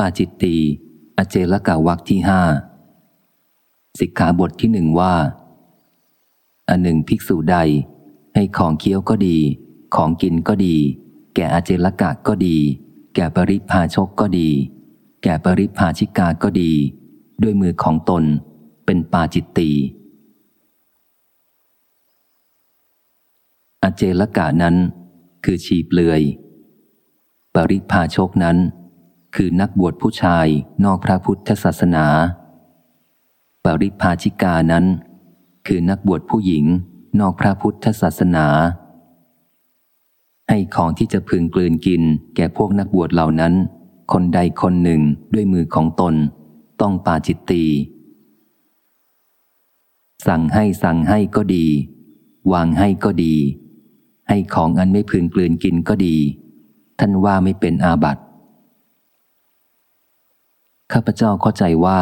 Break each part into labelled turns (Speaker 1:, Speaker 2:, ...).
Speaker 1: ปาจิตตีอเจลกาวักที่ห้าสิกขาบทที่หนึ่งว่า อันหนึ่งภิกษุใด ให้ของเคี้ยวก็ดี ของกินก็ดี แก่อเจลกะก็ดี แก่ปริพาชกก็ดี แก่ปริพาชิกาก็ดี ด้วยมือของตนเป็นปาจิตตีอเจลกะนั้น คือชีเปลือย ปริพาชกนั้น คือนักบวชผู้ชายนอกพระพุทธศาสนา ปริพาชิกานั้น คือนักบวชผู้หญิงนอกพระพุทธศาสนา ให้ของที่จะพึงกลืนกินแก่พวกนักบวชเหล่านั้น คนใดคนหนึ่งด้วยมือของตน ต้องปาจิตตีสั่งให้สั่งให้ก็ดี วางให้ก็ดี ให้ของอันไม่พึงกลืนกินก็ดี ท่านว่าไม่เป็นอาบัติ ข้าพเจ้าเข้าใจว่า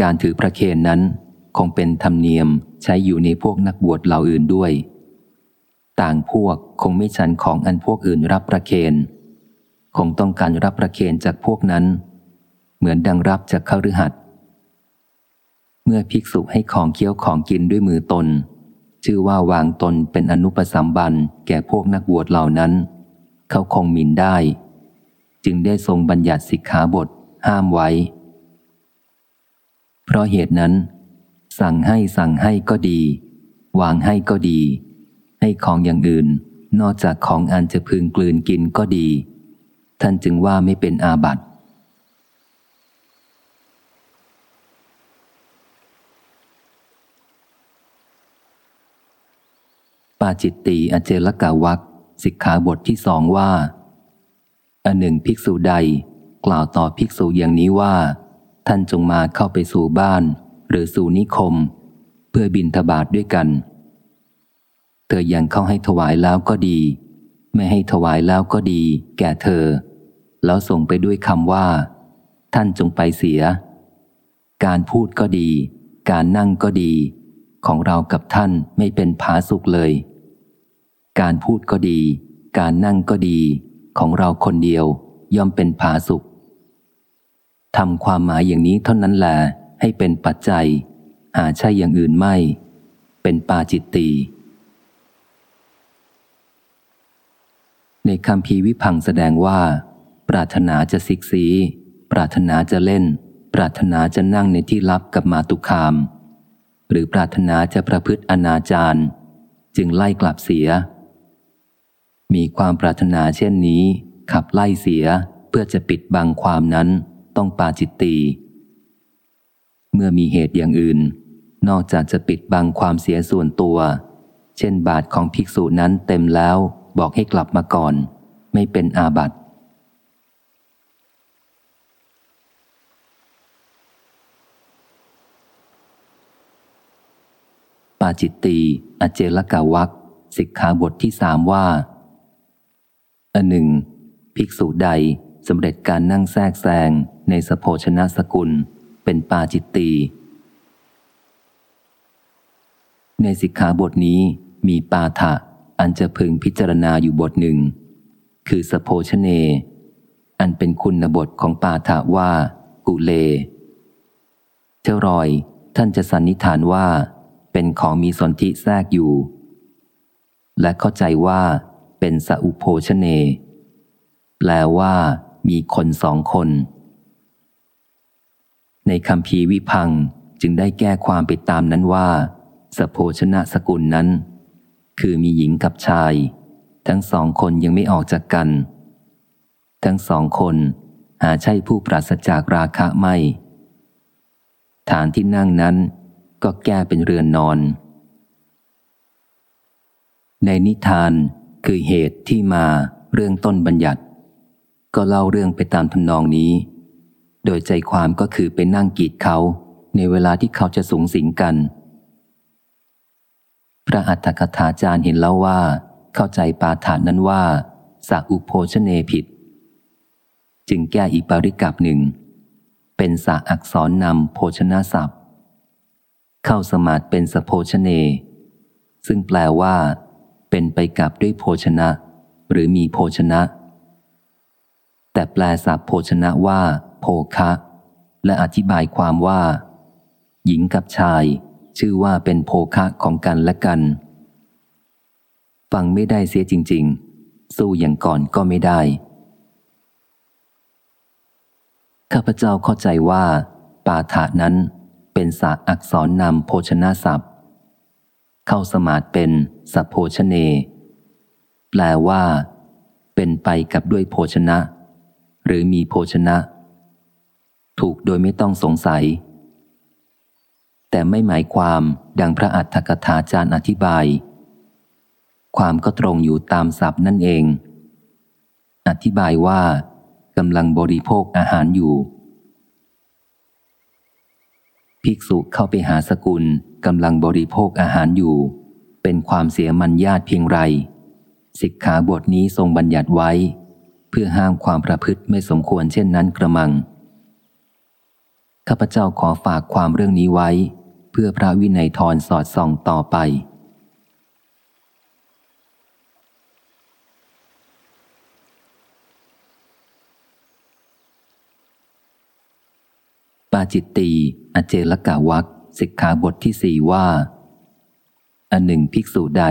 Speaker 1: การถือพระเคนนั้น คงเป็นธรรมเนียมใช้อยู่ในพวกนักบวชเหล่าอื่นด้วย ต่างพวกคงไม่ชันของอันพวกอื่นรับประเคนคงต้องการรับประเคนจากพวกนั้น เหมือนดังรับจากข้ารือหัดเมื่อภิกษุให้ของเคี้ยวของกินด้วยมือตน ชื่อว่าวางตนเป็นอนุปสัมบันแก่พวกนักบวชเหล่านั้น เขาคงมินได้ จึงได้ทรงบัญญัติสิกขาบทห้ามไว้ เพราะเหตุนั้น สั่งให้สั่งให้ก็ดี วางให้ก็ดี ให้ของอย่างอื่น นอกจากของอันจะพึงกลืนกินก็ดี ท่านจึงว่าไม่เป็นอาบัติปาจิตตีอเจลกาวักสิกขาบทที่สองว่า อันหนึ่งภิกษุใด กล่าวต่อภิกษุอย่างนี้ว่า ท่านจงมาเข้าไปสู่บ้าน หรือสู่นิคม เพื่อบินทบาทด้วยกัน เธอยังเข้าให้ถวายแล้วก็ดี ไม่ให้ถวายแล้วก็ดี แก่เธอ แล้วส่งไปด้วยคำว่า ท่านจงไปเสีย การพูดก็ดี การนั่งก็ดี ของเรากับท่านไม่เป็นผาสุกเลย การพูดก็ดี การนั่งก็ดี ของเราคนเดียวย่อมเป็นผาสุก ทำความหมายอย่างนี้เท่านั้นแหละให้เป็นปัจจัย หาใช่อย่างอื่นไม่ เป็นปาจิตตีในคำพีวิพังแสดงว่า ปรารถนาจะสิกสีปรารถนาจะเล่น ปรารถนาจะนั่งในที่ลับกับมาตุคาม หรือปรารถนาจะประพฤติอนาจารจึงไล่กลับเสีย มีความปรารถนาเช่นนี้ ขับไล่เสียเพื่อจะปิดบังความนั้น ต้องปาจิตตีเมื่อมีเหตุอย่างอื่น นอกจากจะปิดบังความเสียส่วนตัว เช่นบาทของภิกษุนั้นเต็มแล้วบอกให้กลับมาก่อน ไม่เป็นอาบัติปาจิตตีอเจลกาวักสิกขาบทที่สามว่า อันหนึ่ง ภิกษุใดสำเร็จการนั่งแทรกแซง ในสโภชนะสกุล เป็นปาจิตตีในสิกขาบทนี้มีปาถะอันจะพึงพิจารณาอยู่บทหนึ่ง คือสโภชเน อันเป็นคุณบทของปาถะว่า กุเลเจ้ารอยท่านจะสันนิษฐานว่า เป็นของมีสนธิแทรกอยู่ และเข้าใจว่า เป็นสอุโภชเน แปลว่า มีคนสองคน ในคำพีวิพังจึงได้แก้ความไปตามนั้นว่าสโภชนะสกุลนั้น คือมีหญิงกับชาย ทั้งสองคนยังไม่ออกจากกัน ทั้งสองคนหาใช่ผู้ปราศจากราคะไม่ ฐานที่นั่งนั้นก็แก้เป็นเรือนนอน ในนิทานคือเหตุที่มาเรื่องต้นบัญญัติ ก็เล่าเรื่องไปตามทำนองนี้ โดยใจความก็คือไปนั่งกีดเขา ในเวลาที่เขาจะสูงสิงกัน พระอัฏฐกถาจารย์เห็นแล้วว่า เข้าใจปาฐานนั้นว่าสักอุโภชเนผิด จึงแก้อีกปริกับหนึ่ง เป็นสาอักษรนำโภชนาศัพท์ เข้าสมาธิเป็นสโภชเน ซึ่งแปลว่า เป็นไปกับด้วยโภชนะ หรือมีโภชนะ แต่แปลศัพท์โภชนะว่า โภคะ และอธิบายความว่า หญิงกับชาย ชื่อว่าเป็นโภคะของกันและกัน ฟังไม่ได้เสียจริง ๆ สู้อย่างก่อนก็ไม่ได้ ข้าพเจ้าเข้าใจว่า ปาฐานั้นเป็นสาอักษรนำโภชนะศัพท์ เข้าสมาดเป็นสัพโภชเน แปลว่า เป็นไปกับด้วยโภชนะ หรือมีโภชนะ ถูกโดยไม่ต้องสงสัย แต่ไม่หมายความดังพระอัฏฐกถาจารย์อธิบาย ความก็ตรงอยู่ตามศัพท์นั่นเอง อธิบายว่ากำลังบริโภคอาหารอยู่ ภิกษุเข้าไปหาสกุลกำลังบริโภคอาหารอยู่ เป็นความเสียมันญาติเพียงไรสิกขาบทนี้ทรงบัญญัติไว้ พื่อห้ามความประพฤติไม่สมควรเช่นนั้นกระมัง ข้าพเจ้าขอฝากความเรื่องนี้ไว้ เพื่อพระวินัยทรสอดส่องต่อไป ปาจิตตี อเจลกาวักสิกขาบทที่สี่ว่า อันหนึ่งภิกษุใด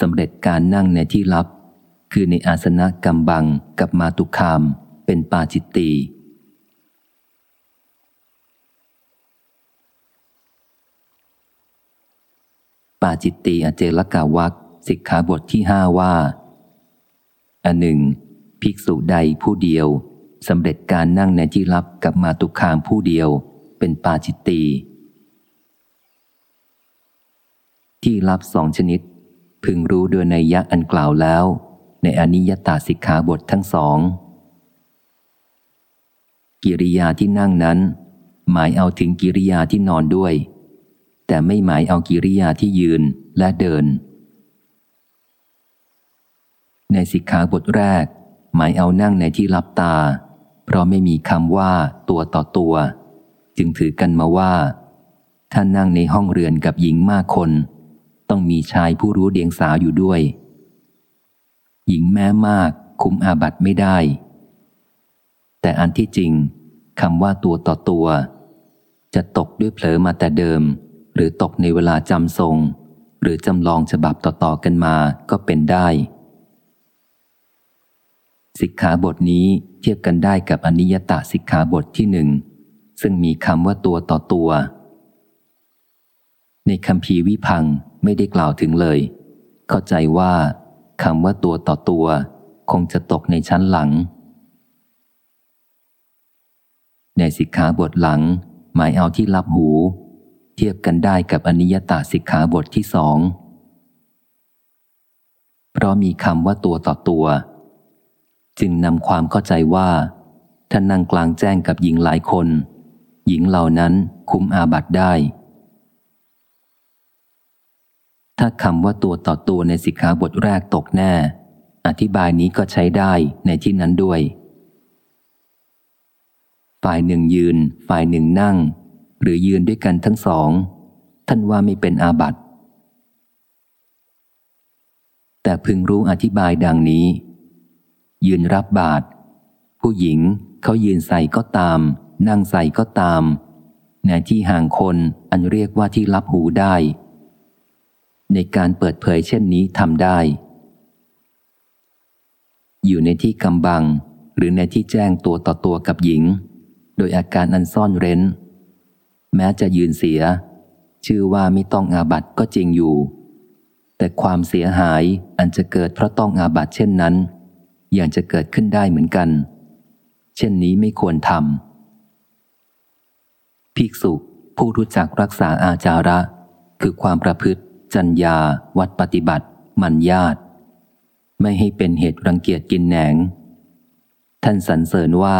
Speaker 1: สำเร็จการนั่งในที่ลับ คือในอาสนะกำบังกับมาตุคาม เป็นปาจิตตีปาจิตตีอเจลกาวักสิกขาบทที่ห้าว่าอันหนึ่ง ภิกษุใดผู้เดียวสำเร็จการนั่งในที่ลับกับมาตุคามผู้เดียว เป็นปาจิตตีที่ลับสองชนิด พึงรู้โดยในยะอันกล่าวแล้ว ในอนิยตาสิกขาบททั้งสอง กิริยาที่นั่งนั้น หมายเอาถึงกิริยาที่นอนด้วย แต่ไม่หมายเอากิริยาที่ยืนและเดิน ในสิกขาบทแรก หมายเอานั่งในที่ลับตา เพราะไม่มีคำว่าตัวต่อตัว จึงถือกันมาว่า ถ้านั่งในห้องเรือนกับหญิงมากคน ต้องมีชายผู้รู้เดียงสาวอยู่ด้วย หญิงแม้มาก คุมอาบัตไม่ได้ แต่อันที่จริงคำว่าตัวต่อตัว จะตกด้วยเผลอมาแต่เดิม หรือตกในเวลาจำทรง หรือจำลองฉบับต่อๆกันมาก็เป็นได้สิกขาบทนี้เทียบกันได้กับอนิยตสิกขาบทที่หนึ่งซึ่งมีคำว่าตัวต่อตัว ในคำพีวิพังไม่ได้กล่าวถึงเลย เข้าใจว่า คำว่าตัวต่อตัว คงจะตกในชั้นหลัง ในสิกขาบทหลัง หมายเอาที่รับหู เทียบกันได้กับอนิยตาสิกขาบทที่สอง เพราะมีคำว่าตัวต่อตัว จึงนำความเข้าใจว่าท่านนั่งกลางแจ้งกับหญิงหลายคน หญิงเหล่านั้นคุ้มอาบัตได้ ถ้าคำว่าตัวต่อตัวในสิกขาบทแรกตกแน่ อธิบายนี้ก็ใช้ได้ในที่นั้นด้วย ฝ่ายหนึ่งยืน ฝ่ายหนึ่งนั่ง หรือยืนด้วยกันทั้งสอง ท่านว่าไม่เป็นอาบัติ แต่พึงรู้อธิบายดังนี้ ยืนรับบาตรผู้หญิงเขายืนใส่ก็ตาม นั่งใส่ก็ตามในที่ห่างคนอันเรียกว่าที่รับหูได้ ในการเปิดเผยเช่นนี้ทำได้ อยู่ในที่กำบัง หรือในที่แจ้งตัวต่อตัวกับหญิง โดยอาการอันซ่อนเร้น แม้จะยืนเสีย ชื่อว่าไม่ต้องอาบัตก็จริงอยู่ แต่ความเสียหายอันจะเกิดเพราะต้องอาบัตเช่นนั้นอย่างจะเกิดขึ้นได้เหมือนกัน เช่นนี้ไม่ควรทำภิกษุผู้รู้จักรักษาอาจาระ คือความประพฤติ จัญญาวัดปฏิบัติ มันญาติ ไม่ให้เป็นเหตุรังเกียจกินแหนง ท่านสรรเสริญว่า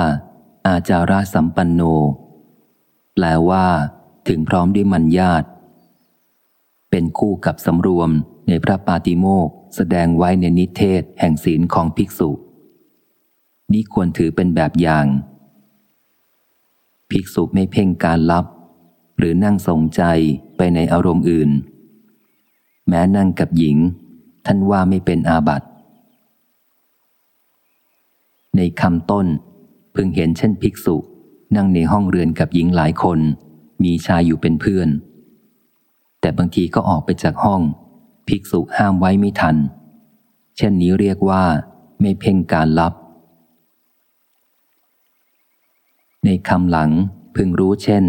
Speaker 1: อาจาราสัมปันโน แปลว่าถึงพร้อมด้วยมันญาติ เป็นคู่กับสำรวมในพระปาติโมกแสดงไว้ในนิเทศแห่งศีลของภิกษุ นี้ควรถือเป็นแบบอย่าง ภิกษุไม่เพ่งการลับ หรือนั่งสงใจไปในอารมณ์อื่น แม้นั่งกับหญิง ท่านว่าไม่เป็นอาบัติ ในคำต้นพึงเห็นเช่นภิกษุ นั่งในห้องเรือนกับหญิงหลายคน มีชายอยู่เป็นเพื่อน แต่บางทีก็ออกไปจากห้อง ภิกษุห้ามไว้ไม่ทัน เช่นนี้เรียกว่า ไม่เพ่งการลับ ในคำหลังพึงรู้เช่น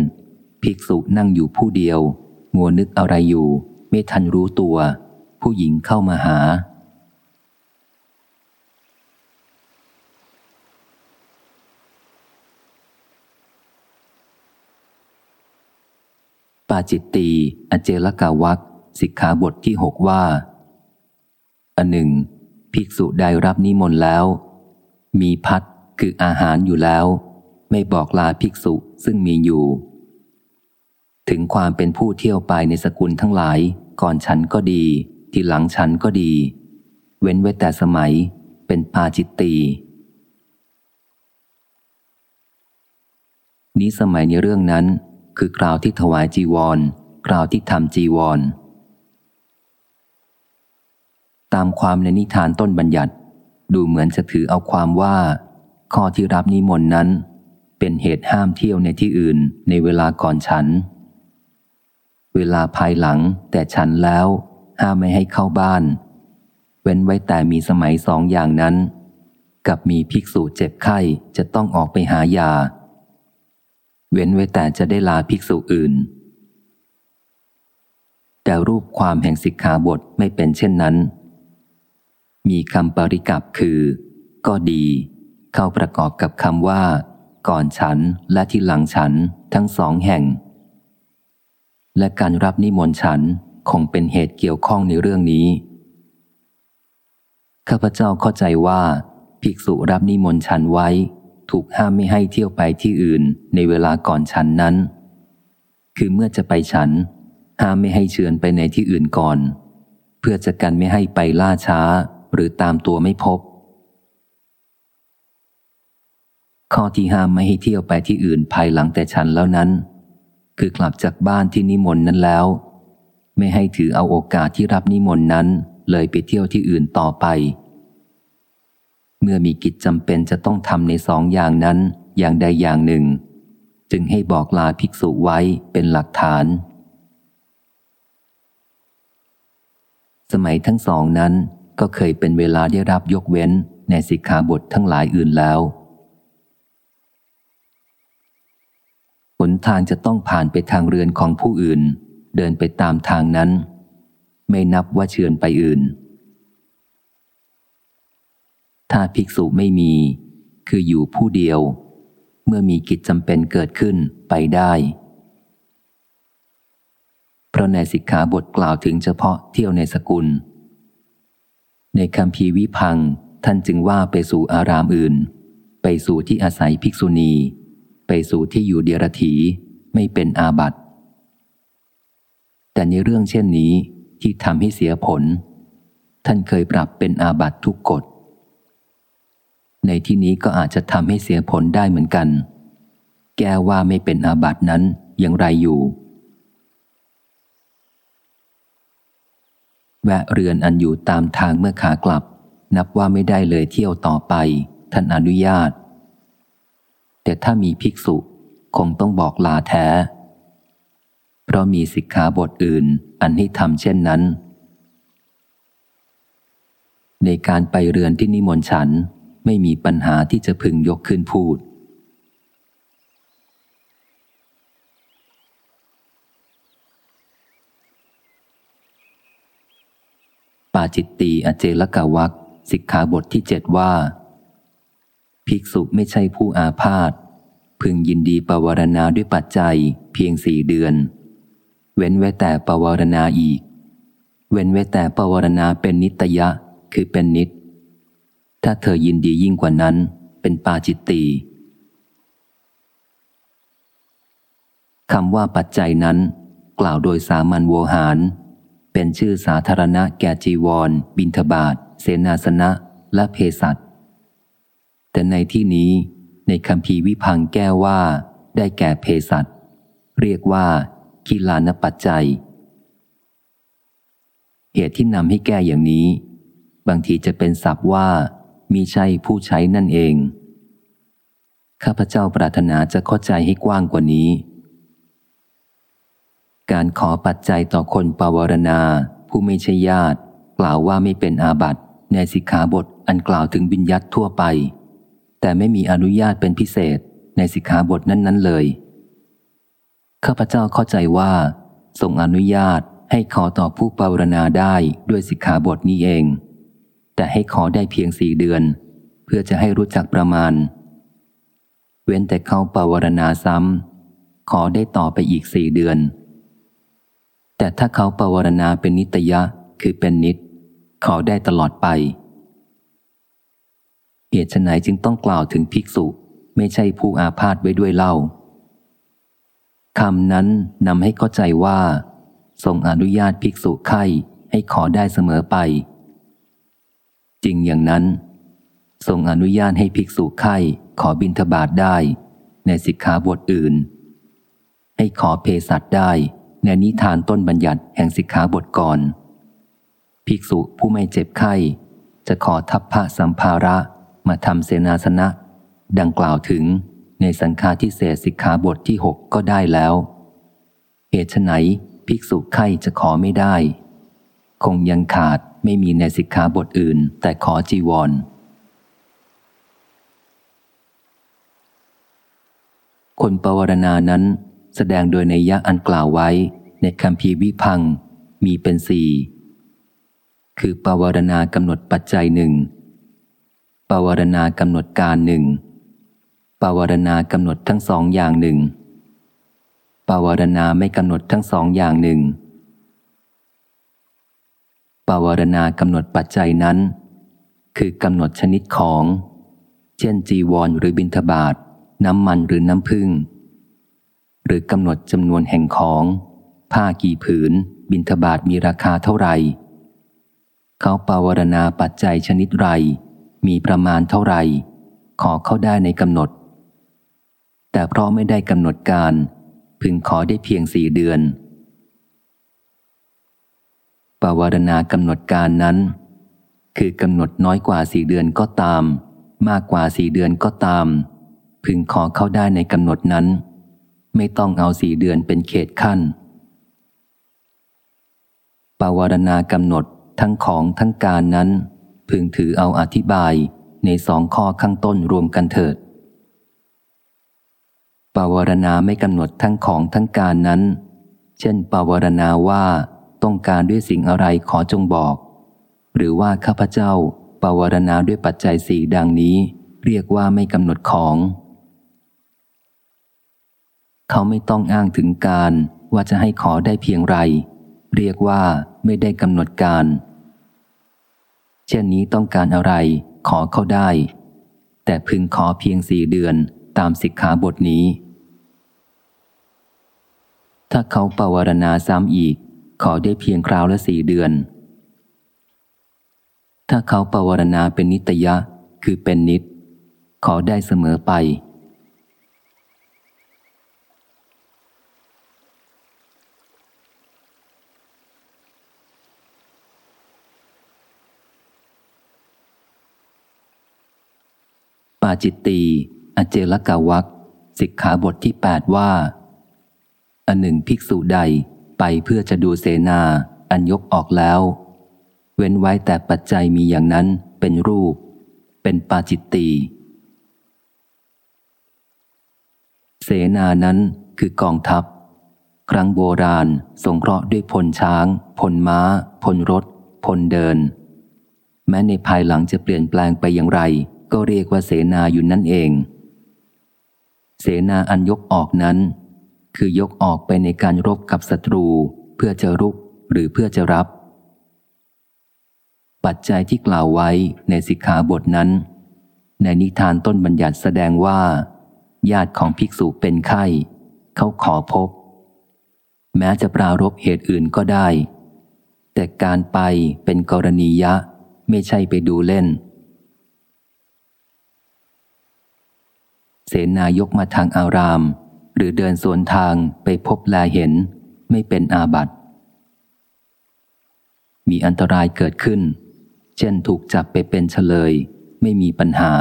Speaker 1: ภิกษุนั่งอยู่ผู้เดียวมัวนึกอะไรอยู่ ไม่ทันรู้ตัว ผู้หญิงเข้ามาหา ปาจิตตี อเจลกาวักสิกขาบทที่หกว่า อันหนึ่ง ภิกษุได้รับนิมนต์แล้ว มีพัดคืออาหารอยู่แล้ว ไม่บอกลาภิกษุซึ่งมีอยู่ ถึงความเป็นผู้เที่ยวไปในสกุลทั้งหลาย ก่อนฉันก็ดี ที่หลังฉันก็ดี เว้นไว้แต่สมัยเป็นปาจิตตีนี้สมัยในเรื่องนั้น คือกล่าวที่ถวายจีวรกล่าวที่ทำจีวร ตามความในนิทานต้นบัญญัติ ดูเหมือนจะถือเอาความว่า ข้อที่รับนิมนต์นั้น เป็นเหตุห้ามเที่ยวในที่อื่นในเวลาก่อนฉัน เวลาภายหลังแต่ฉันแล้วห้ามไม่ให้เข้าบ้าน เว้นไว้แต่มีสมัยสองอย่างนั้น กับมีภิกษุเจ็บไข้จะต้องออกไปหายา เว้นไว้แต่จะได้ลาภิกษุอื่น แต่รูปความแห่งสิกขาบทไม่เป็นเช่นนั้น มีคำปริกับคือ ก็ดี เข้าประกอบกับคำว่า ก่อนฉันและที่หลังฉันทั้งสองแห่ง และการรับนิมนต์ฉันคงเป็นเหตุเกี่ยวข้องในเรื่องนี้ ข้าพเจ้าเข้าใจว่า ภิกษุรับนิมนต์ฉันไว้ ถูกห้ามไม่ให้เที่ยวไปที่อื่นในเวลาก่อนฉันนั้น คือเมื่อจะไปฉัน ห้ามไม่ให้เชิญไปในที่อื่นก่อน เพื่อจะกันไม่ให้ไปล่าช้าหรือตามตัวไม่พบ ข้อที่ห้ามไม่ให้เที่ยวไปที่อื่นภายหลังแต่ฉันแล้วนั้น คือกลับจากบ้านที่นิมนต์นั้นแล้ว ไม่ให้ถือเอาโอกาสที่รับนิมนต์นั้นเลยไปเที่ยวที่อื่นต่อไป เมื่อมีกิจจำเป็นจะต้องทำในสองอย่างนั้นอย่างใดอย่างหนึ่ง จึงให้บอกลาภิกษุไว้เป็นหลักฐาน สมัยทั้งสองนั้นก็เคยเป็นเวลาได้รับยกเว้นในสิกขาบททั้งหลายอื่นแล้ว หนทางจะต้องผ่านไปทางเรือนของผู้อื่น เดินไปตามทางนั้น ไม่นับว่าเชือนไปอื่น ถ้าภิกษุไม่มี คืออยู่ผู้เดียว เมื่อมีกิจจำเป็นเกิดขึ้นไปได้ เพราะในสิกขาบทกล่าวถึงเฉพาะเที่ยวในสกุล ในคำพีวิพังท่านจึงว่าไปสู่อารามอื่น ไปสู่ที่อาศัยภิกษุณี ไปสู่ที่อยู่เดียรถีไม่เป็นอาบัติแต่ในเรื่องเช่นนี้ที่ทำให้เสียผล ท่านเคยปรับเป็นอาบัติทุกกฎ ในที่นี้ก็อาจจะทำให้เสียผลได้เหมือนกัน แก้ว่าไม่เป็นอาบัตินั้นอย่างไรอยู่ แวะเรือนอันอยู่ตามทางเมื่อขากลับ นับว่าไม่ได้เลยเที่ยวต่อไป ท่านอนุญาต แต่ถ้ามีภิกษุ คงต้องบอกลาแท้ เพราะมีสิกขาบทอื่น อันให้ทำเช่นนั้น ในการไปเรือนที่นิมนต์ฉันไม่มีปัญหาที่จะพึงยกขึ้นพูด ปาจิตตีอเจลกาวักสิกขาบทที่เจ็ดว่า ภิกษุไม่ใช่ผู้อาพาธพึงยินดีปวารณาด้วยปัจจัยเพียงสี่เดือน เว้นไว้แต่ปวารณาอีก เว้นไว้แต่ปวารณาเป็นนิตยะคือเป็นนิต ถ้าเธอยินดียิ่งกว่านั้นเป็นปาจิตตีคำว่าปัจจัยนั้น กล่าวโดยสามัญโวหาร เป็นชื่อสาธารณะแก่จีวร บินทบาทเสนาสนะ และเพสัต แต่ในที่นี้ในคำพีวิพังแก้ว่า ได้แก่เพสัตเรียกว่ากิลานปัจจัย เหตุที่นำให้แก้อย่างนี้ บางทีจะเป็นศัพท์ว่า มีใช่ผู้ใช้นั่นเอง ข้าพเจ้าปรารถนาจะเข้าใจให้กว้างกว่านี้ การขอปัจจัยต่อคนปวารณา ผู้ไม่ใช่ญาติ กล่าวว่าไม่เป็นอาบัติในสิกขาบทอันกล่าวถึงบิญญัตทั่วไป แต่ไม่มีอนุญาตเป็นพิเศษในสิกขาบทนั้น ๆ เลย ข้าพเจ้าเข้าใจว่าทรงอนุญาตให้ขอต่อผู้ปวารณาได้ด้วยสิกขาบทนี้เอง แต่ให้ขอได้เพียงสี่เดือน เพื่อจะให้รู้จักประมาณ เว้นแต่เขาปวารณาซ้ำขอได้ต่อไปอีกสี่เดือน แต่ถ้าเขาปวารณาเป็นนิตยะคือเป็นนิดขอได้ตลอดไป เหตุไหนจึงต้องกล่าวถึงภิกษุ ไม่ใช่ผู้อาพาธไว้ด้วยเล่าคำนั้นนำให้เข้าใจว่า ทรงอนุญาตภิกษุไข้ให้ขอได้เสมอไป จริงอย่างนั้น ทรงอนุญาตให้ภิกษุไข้ขอบิณฑบาตได้ ในสิกขาบทอื่น ให้ขอเพสัตได้ในนิทานต้นบัญญัติแห่งสิกขาบทก่อน ภิกษุผู้ไม่เจ็บไข้ จะขอทัพพระสัมภาระ มาทำเสนาสนะ ดังกล่าวถึงในสังฆาทิเศษสิกขาบทที่หกก็ได้แล้ว เหตุไหนภิกษุไข้จะขอไม่ได้ คงยังขาดไม่มีในสิกขาบทอื่น แต่ขอจีวร คนปวารณานั้นแสดงโดยในยะอันกล่าวไว้ในคำพีวิพังมีเป็นสี่คือปวารณากำหนดปัจจัยหนึ่ง ปวารณากำหนดการหนึ่งปวารณากำหนดทั้งสองอย่างหนึ่งปวารณาไม่กำหนดทั้งสองอย่างหนึ่งปวารณากำหนดปัจจัยนั้น คือกำหนดชนิดของ เช่นจีวรหรือบิณฑบาตน้ำมันหรือน้ำพึ่ง หรือกำหนดจำนวนแห่งของ ผ้ากี่ผืน บิณฑบาตมีราคาเท่าไหร่ เขาปาวารณาปัจจัยชนิดไร มีประมาณเท่าไหร่ ขอเข้าได้ในกำหนด แต่เพราะไม่ได้กำหนดการ พึงขอได้เพียงสี่เดือนปวารณากำหนดการนั้น คือกำหนดน้อยกว่าสี่เดือนก็ตาม มากกว่าสี่เดือนก็ตาม พึงขอเข้าได้ในกำหนดนั้น ไม่ต้องเอาสี่เดือนเป็นเขตขั้นปวารณากำหนดทั้งของทั้งการนั้น พึงถือเอาอธิบายในสองข้อข้างต้นรวมกันเถิด ปาวารณาไม่กำหนดทั้งของทั้งการนั้น เช่น ปาวารณาว่าต้องการด้วยสิ่งอะไรขอจงบอก หรือว่าข้าพเจ้า ปาวารณาด้วยปัจจัยสี่ดังนี้ เรียกว่าไม่กำหนดของ เขาไม่ต้องอ้างถึงการว่าจะให้ขอได้เพียงไร เรียกว่าไม่ได้กำหนดการ เช่นนี้ต้องการอะไร ขอเขาได้ แต่พึงขอเพียงสี่เดือนตามสิกขาบทนี้ ถ้าเขาปวารณาซ้ำอีก ขอได้เพียงคราวละสี่เดือน ถ้าเขาปวารณาเป็นนิตยะ คือเป็นนิด ขอได้เสมอไป ปาจิตตีอเจลกาวักสิกขาบทที่แปดว่า อันหนึ่งภิกษุใดไปเพื่อจะดูเสนา อันยกออกแล้ว เว้นไว้แต่ปัจจัยมีอย่างนั้นเป็นรูป เป็นปาจิตตีเสนานั้นคือกองทัพ ครั้งโบราณสงเคราะห์ด้วยพลช้าง พลม้า พลรถ พลเดิน แม้ในภายหลังจะเปลี่ยนแปลงไปอย่างไร ก็เรียกว่าเสนาอยู่นั่นเอง เสนาอันยกออกนั้น คือยกออกไปในการรบกับศัตรูเพื่อจะรุกหรือเพื่อจะรับ ปัจจัยที่กล่าวไว้ในสิกขาบทนั้น ในนิทานต้นบัญญัติแสดงว่า ญาติของภิกษุเป็นไข้ เขาขอพบ แม้จะปรารบเหตุอื่นก็ได้ แต่การไปเป็นกรณียะไม่ใช่ไปดูเล่น เสนายกมาทางอาราม หรือเดินสวนทางไปพบแลเห็น ไม่เป็นอาบัติ มีอันตรายเกิดขึ้น เช่นถูกจับไปเป็นเฉลย ไม่มีปัญหา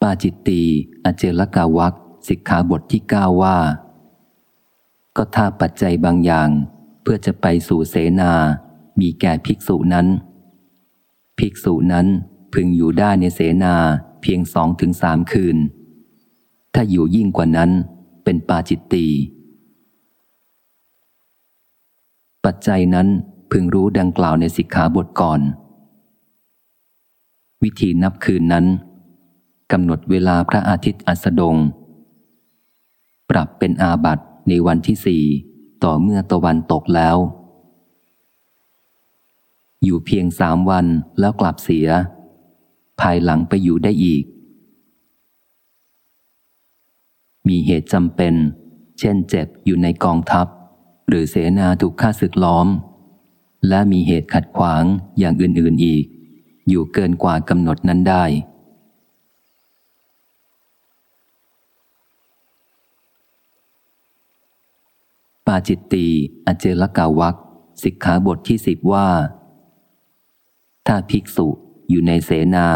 Speaker 1: ปาจิตตีอเจลกาวักสิกขาบทที่เก้าว่า ก็ถ้าปัจจัยบางอย่าง เพื่อจะไปสู่เสนา มีแก่ภิกษุนั้น ภิกษุนั้นพึงอยู่ได้ในเสนาเพียงสองถึงสามคืน ถ้าอยู่ยิ่งกว่านั้นเป็นปาจิตตีปัจจัยนั้นพึงรู้ดังกล่าวในสิกขาบทก่อน วิธีนับคืนนั้นกำหนดเวลาพระอาทิตย์อัสดง ปรับเป็นอาบัตในวันที่สี่ต่อเมื่อตะวันตกแล้ว อยู่เพียงสามวันแล้วกลับเสีย ภายหลังไปอยู่ได้อีก มีเหตุจำเป็น เช่นเจ็บอยู่ในกองทัพ หรือเสนาถูกฆ่าศึกล้อม และมีเหตุขัดขวางอย่างอื่นๆอีก อยู่เกินกว่ากำหนดนั้นได้ปาจิตตีอเจลกาวักสิกขาบทที่สิบว่า ถ้าภิกษุอยู่ในเสนา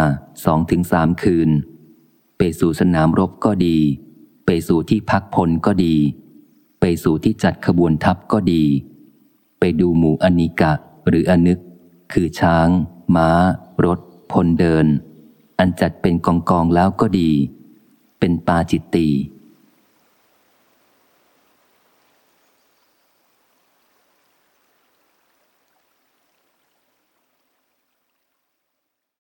Speaker 1: สองถึงสามคืน ไปสู่สนามรบก็ดี ไปสู่ที่พักพลก็ดี ไปสู่ที่จัดขบวนทัพก็ดี ไปดูหมู่อนิกะหรืออนึก คือช้าง ม้า รถ พลเดิน อันจัดเป็นกองกองแล้วก็ดี เป็นปาจิตตี